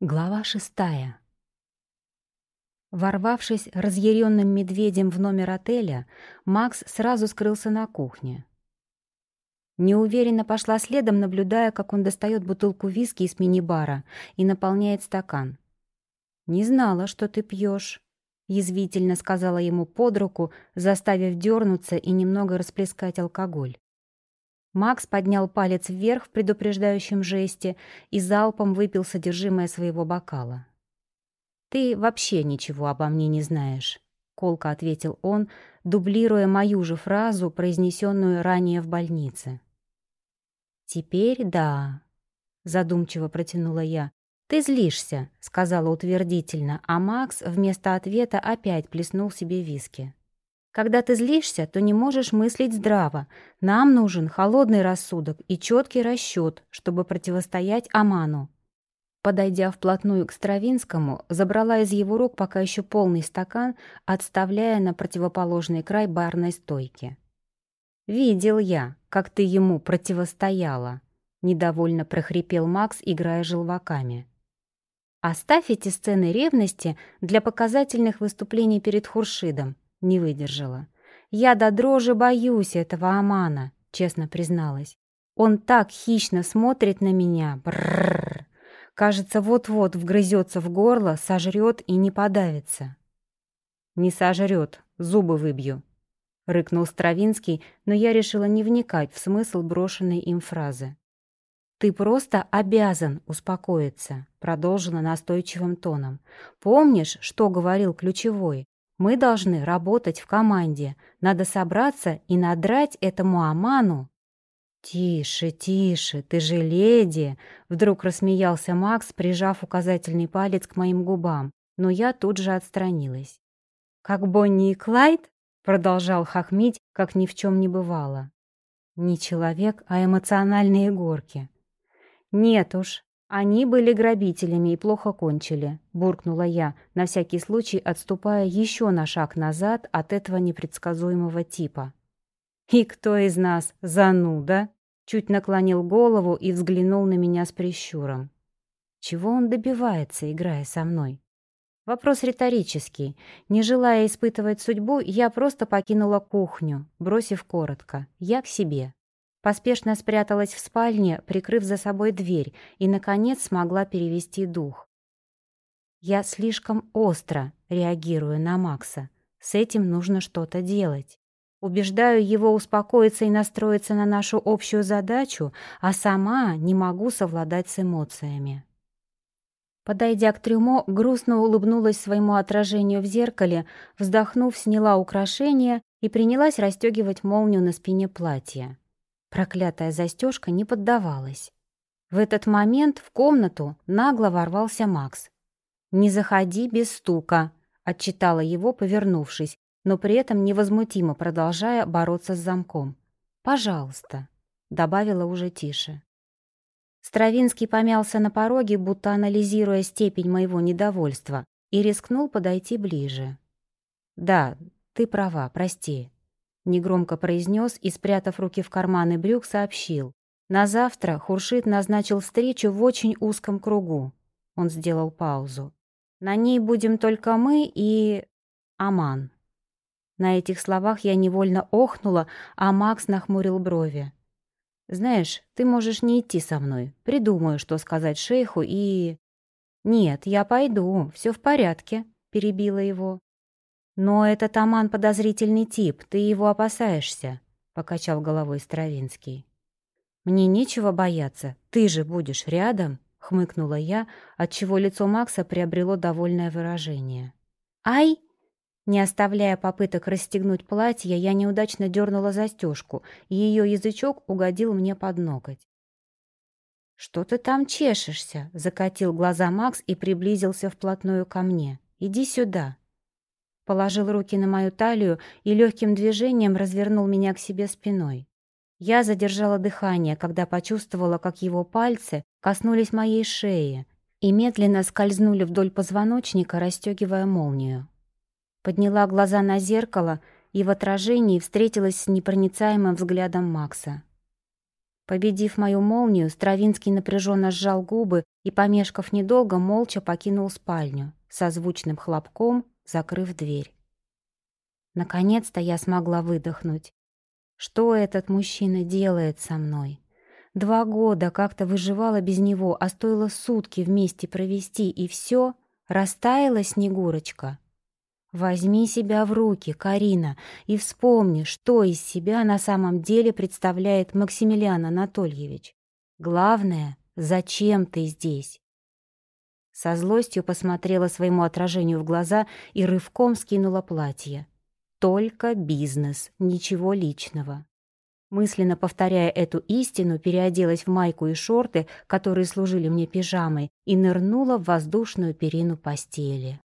Глава шестая. Ворвавшись разъяренным медведем в номер отеля, Макс сразу скрылся на кухне. Неуверенно пошла следом, наблюдая, как он достает бутылку виски из мини-бара и наполняет стакан. «Не знала, что ты пьешь», — язвительно сказала ему под руку, заставив дернуться и немного расплескать алкоголь. Макс поднял палец вверх в предупреждающем жесте и залпом выпил содержимое своего бокала. «Ты вообще ничего обо мне не знаешь», — колко ответил он, дублируя мою же фразу, произнесенную ранее в больнице. «Теперь да», — задумчиво протянула я. «Ты злишься», — сказала утвердительно, а Макс вместо ответа опять плеснул себе виски. Когда ты злишься, то не можешь мыслить здраво. Нам нужен холодный рассудок и четкий расчет, чтобы противостоять Аману. Подойдя вплотную к Стравинскому, забрала из его рук пока еще полный стакан, отставляя на противоположный край барной стойки. «Видел я, как ты ему противостояла», — недовольно прохрипел Макс, играя желваками. «Оставь эти сцены ревности для показательных выступлений перед Хуршидом», не выдержала. «Я до дрожи боюсь этого Амана», — честно призналась. «Он так хищно смотрит на меня. Брррр. Кажется, вот-вот вгрызется в горло, сожрет и не подавится». «Не сожрет, зубы выбью», — рыкнул Стравинский, но я решила не вникать в смысл брошенной им фразы. «Ты просто обязан успокоиться», — продолжила настойчивым тоном. «Помнишь, что говорил ключевой? Мы должны работать в команде. Надо собраться и надрать этому Аману». «Тише, тише, ты же леди!» Вдруг рассмеялся Макс, прижав указательный палец к моим губам, но я тут же отстранилась. «Как Бонни и Клайд?» Продолжал хохмить, как ни в чем не бывало. Не человек, а эмоциональные горки. «Нет уж, «Они были грабителями и плохо кончили», — буркнула я, на всякий случай отступая еще на шаг назад от этого непредсказуемого типа. «И кто из нас зануда?» Чуть наклонил голову и взглянул на меня с прищуром. Чего он добивается, играя со мной? Вопрос риторический. Не желая испытывать судьбу, я просто покинула кухню, бросив коротко. Я к себе. Поспешно спряталась в спальне, прикрыв за собой дверь, и, наконец, смогла перевести дух. Я слишком остро реагирую на Макса. С этим нужно что-то делать. Убеждаю его успокоиться и настроиться на нашу общую задачу, а сама не могу совладать с эмоциями. Подойдя к трюмо, грустно улыбнулась своему отражению в зеркале, вздохнув, сняла украшение и принялась расстегивать молнию на спине платья. Проклятая застежка не поддавалась. В этот момент в комнату нагло ворвался Макс. «Не заходи без стука», — отчитала его, повернувшись, но при этом невозмутимо продолжая бороться с замком. «Пожалуйста», — добавила уже тише. Стравинский помялся на пороге, будто анализируя степень моего недовольства, и рискнул подойти ближе. «Да, ты права, прости», негромко произнес и, спрятав руки в карманы брюк, сообщил. На завтра Хуршит назначил встречу в очень узком кругу. Он сделал паузу. На ней будем только мы и... Аман. На этих словах я невольно охнула, а Макс нахмурил брови. «Знаешь, ты можешь не идти со мной. Придумаю, что сказать шейху и...» «Нет, я пойду, все в порядке», — перебила его. «Но этот Аман подозрительный тип, ты его опасаешься», — покачал головой Стравинский. «Мне нечего бояться, ты же будешь рядом», — хмыкнула я, отчего лицо Макса приобрело довольное выражение. «Ай!» Не оставляя попыток расстегнуть платье, я неудачно дернула застежку, и ее язычок угодил мне под ноготь. «Что ты там чешешься?» — закатил глаза Макс и приблизился вплотную ко мне. «Иди сюда». Положил руки на мою талию и легким движением развернул меня к себе спиной. Я задержала дыхание, когда почувствовала, как его пальцы коснулись моей шеи и медленно скользнули вдоль позвоночника, расстегивая молнию. Подняла глаза на зеркало и в отражении встретилась с непроницаемым взглядом Макса. Победив мою молнию, Стравинский напряженно сжал губы и, помешков недолго, молча покинул спальню, со звучным хлопком закрыв дверь. Наконец-то я смогла выдохнуть. Что этот мужчина делает со мной? Два года как-то выживала без него, а стоило сутки вместе провести, и все, растаяла Снегурочка. Возьми себя в руки, Карина, и вспомни, что из себя на самом деле представляет Максимилиан Анатольевич. Главное, зачем ты здесь? Со злостью посмотрела своему отражению в глаза и рывком скинула платье. Только бизнес, ничего личного. Мысленно повторяя эту истину, переоделась в майку и шорты, которые служили мне пижамой, и нырнула в воздушную перину постели.